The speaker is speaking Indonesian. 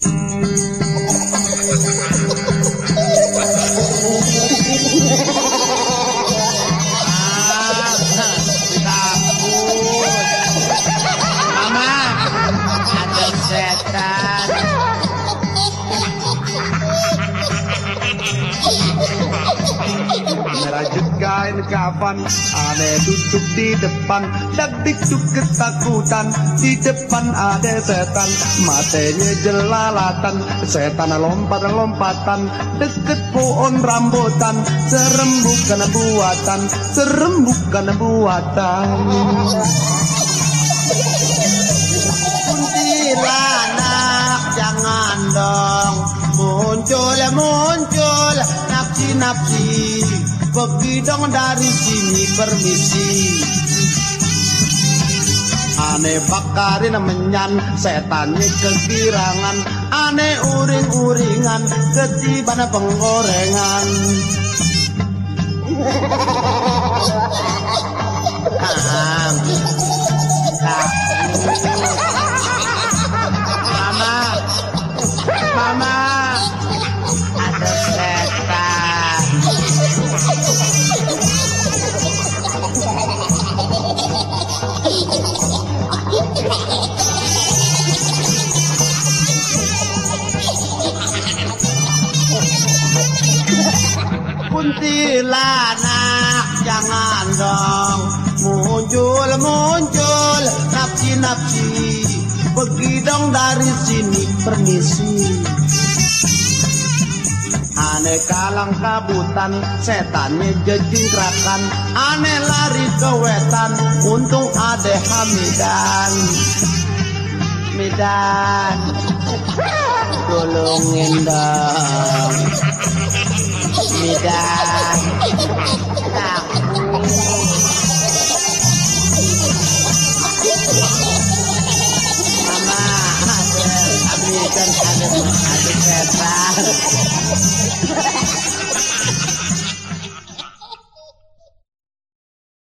啊！爸爸，妈妈，阿爹在打。Kain kapan? Aneh duduk di depan Dak dikduk ketakutan Di depan ada setan Matanya jelalatan. Setan lompat-lompatan Deket pohon rambutan. Serem bukan buatan Serem bukan buatan. Kuntilanak jangan dong. Muncul muncul Nafsi-nafsi Pergi dong dari sini permisi. Aneh bakarin menyan Setannya kegirangan. Aneh uring-uringan Ketiban penggorengan Mama. Mama Kuntilanak jangan dong. Muncul muncul nafsi nafsi pergi dong dari sini permisi Aneh kalang kabutan, setannya jejingkrakan Aneh lari ke wetan, untung ada Hamidan. Midan, tolongin dong. Midan, takut Mama, ada, Hamidan ada, ada setan Yeah.